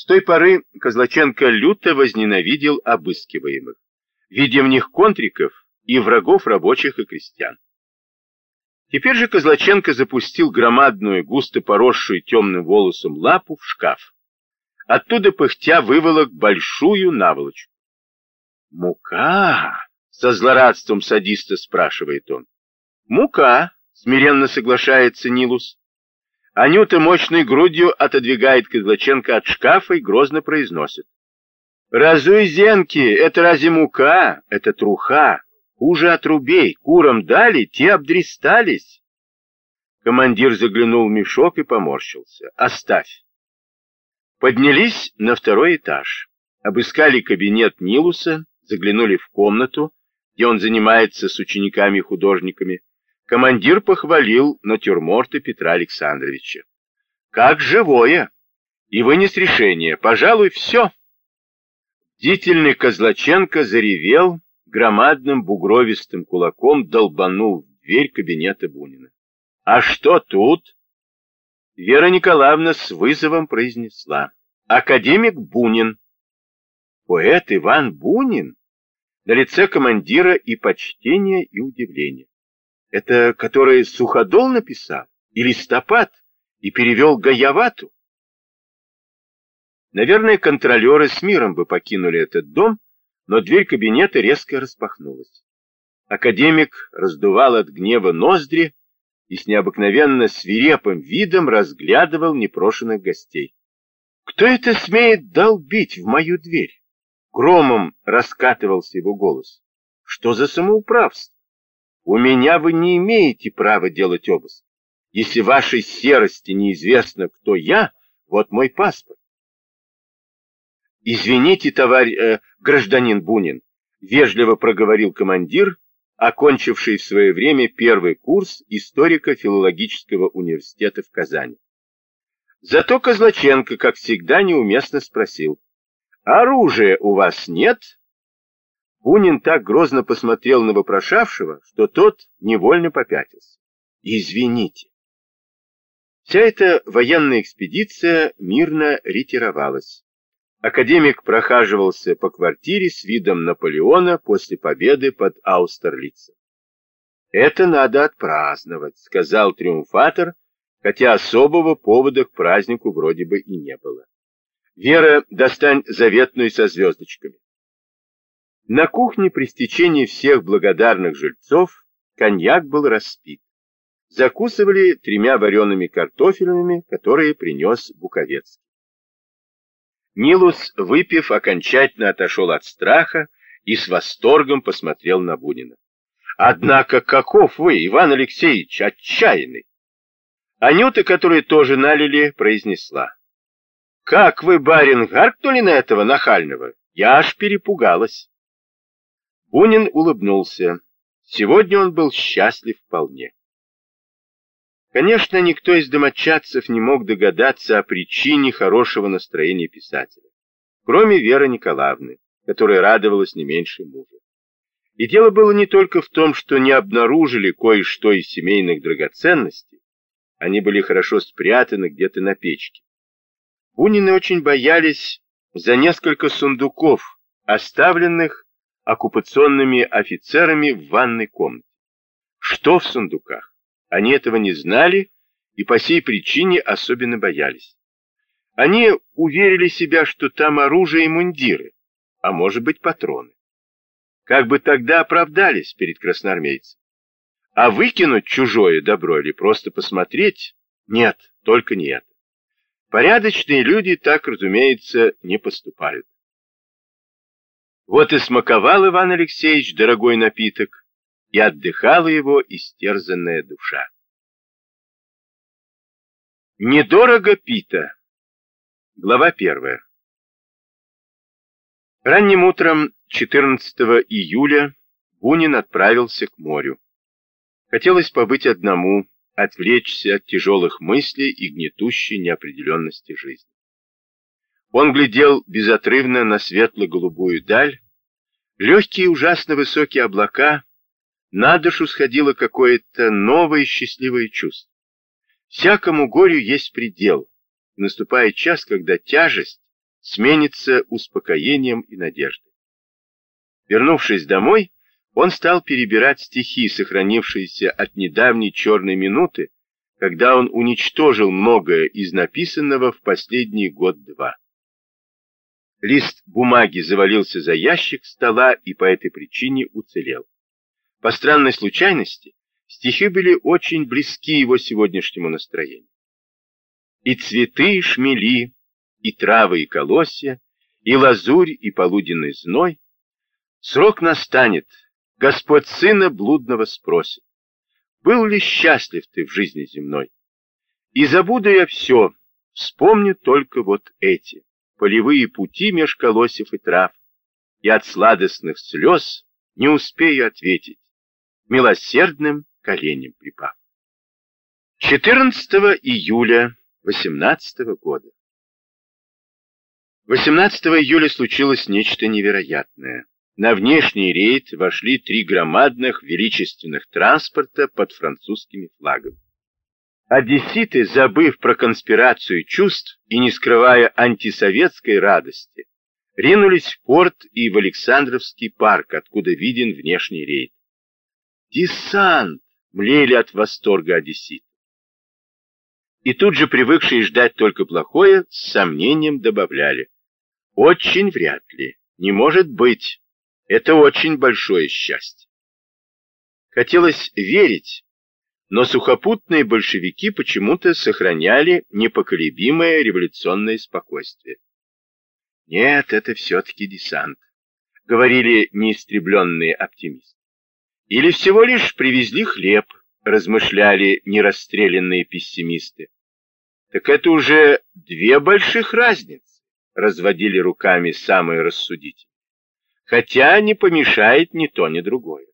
С той поры Козлаченко люто возненавидел обыскиваемых, видя в них контриков и врагов рабочих и крестьян. Теперь же Козлаченко запустил громадную, густо поросшую темным волосом лапу в шкаф. Оттуда пыхтя выволок большую наволочку. «Мука!» — со злорадством садиста спрашивает он. «Мука!» — смиренно соглашается Нилус. Анюта мощной грудью отодвигает Козлаченко от шкафа и грозно произносит. «Разуй зенки, это разве мука? Это труха. Хуже отрубей. Курам дали, те обдристались». Командир заглянул в мешок и поморщился. «Оставь». Поднялись на второй этаж. Обыскали кабинет Нилуса, заглянули в комнату, где он занимается с учениками-художниками. Командир похвалил натюрморты Петра Александровича. Как живое! И вынес решение. Пожалуй, все. Бдительный Козлаченко заревел, громадным бугровистым кулаком долбанул в дверь кабинета Бунина. «А что тут?» Вера Николаевна с вызовом произнесла. «Академик Бунин». Поэт Иван Бунин? На лице командира и почтение, и удивление. Это который Суходол написал? И листопад? И перевел Гаявату? Наверное, контролеры с миром бы покинули этот дом, но дверь кабинета резко распахнулась. Академик раздувал от гнева ноздри и с необыкновенно свирепым видом разглядывал непрошенных гостей. «Кто это смеет долбить в мою дверь?» Громом раскатывался его голос. «Что за самоуправство? У меня вы не имеете права делать обыск. Если вашей серости неизвестно, кто я, вот мой паспорт. Извините, товарищ э, гражданин Бунин, вежливо проговорил командир, окончивший в свое время первый курс историко-филологического университета в Казани. Зато Козлаченко, как всегда, неуместно спросил, «Оружия у вас нет?» Бунин так грозно посмотрел на вопрошавшего, что тот невольно попятился. «Извините». Вся эта военная экспедиция мирно ретировалась. Академик прохаживался по квартире с видом Наполеона после победы под Аустерлицем. «Это надо отпраздновать», — сказал триумфатор, хотя особого повода к празднику вроде бы и не было. «Вера, достань заветную со звездочками». На кухне при стечении всех благодарных жильцов коньяк был распит. Закусывали тремя вареными картофелинами, которые принес Буковецкий. Нилус, выпив, окончательно отошел от страха и с восторгом посмотрел на Бунина. «Однако каков вы, Иван Алексеевич, отчаянный!» Анюта, которую тоже налили, произнесла. «Как вы, барин, гаркнули на этого нахального? Я аж перепугалась!» Бунин улыбнулся. Сегодня он был счастлив вполне. Конечно, никто из домочадцев не мог догадаться о причине хорошего настроения писателя, кроме Веры Николаевны, которая радовалась не меньше мужа. И дело было не только в том, что не обнаружили кое-что из семейных драгоценностей, они были хорошо спрятаны где-то на печке. Бунины очень боялись за несколько сундуков, оставленных оккупационными офицерами в ванной комнате. Что в сундуках? Они этого не знали и по сей причине особенно боялись. Они уверили себя, что там оружие и мундиры, а может быть патроны. Как бы тогда оправдались перед красноармейцем? А выкинуть чужое добро или просто посмотреть? Нет, только не это. Порядочные люди так, разумеется, не поступают. Вот и смаковал Иван Алексеевич дорогой напиток, и отдыхала его истерзанная душа. Недорого пита. Глава первая. Ранним утром 14 июля Бунин отправился к морю. Хотелось побыть одному, отвлечься от тяжелых мыслей и гнетущей неопределенности жизни. Он глядел безотрывно на светло-голубую даль, легкие ужасно высокие облака, на душу сходило какое-то новое счастливое чувство. Всякому горю есть предел, наступает час, когда тяжесть, сменится успокоением и надеждой. Вернувшись домой, он стал перебирать стихи, сохранившиеся от недавней черной минуты, когда он уничтожил многое из написанного в последний год-два. Лист бумаги завалился за ящик стола и по этой причине уцелел. По странной случайности, стихи были очень близки его сегодняшнему настроению. И цветы, и шмели, и травы, и колосья, и лазурь, и полуденный зной. Срок настанет, Господь сына блудного спросит, был ли счастлив ты в жизни земной? И забуду я все, вспомню только вот эти, полевые пути меж колосьев и трав, и от сладостных слез не успею ответить, милосердным коленям припав. 14 июля 18 года. 18 июля случилось нечто невероятное. На внешний рейд вошли три громадных величественных транспорта под французскими флагами. Одесситы, забыв про конспирацию чувств и не скрывая антисоветской радости, ринулись в порт и в Александровский парк, откуда виден внешний рейд. «Десант!» — млели от восторга одесситы. И тут же привыкшие ждать только плохое, с сомнением добавляли. «Очень вряд ли. Не может быть. Это очень большое счастье. Хотелось верить, но сухопутные большевики почему-то сохраняли непоколебимое революционное спокойствие. Нет, это все-таки десант, говорили неистребленные оптимисты. Или всего лишь привезли хлеб, размышляли нерастрелянные пессимисты. Так это уже две больших разницы, разводили руками самые рассудительные хотя не помешает ни то, ни другое.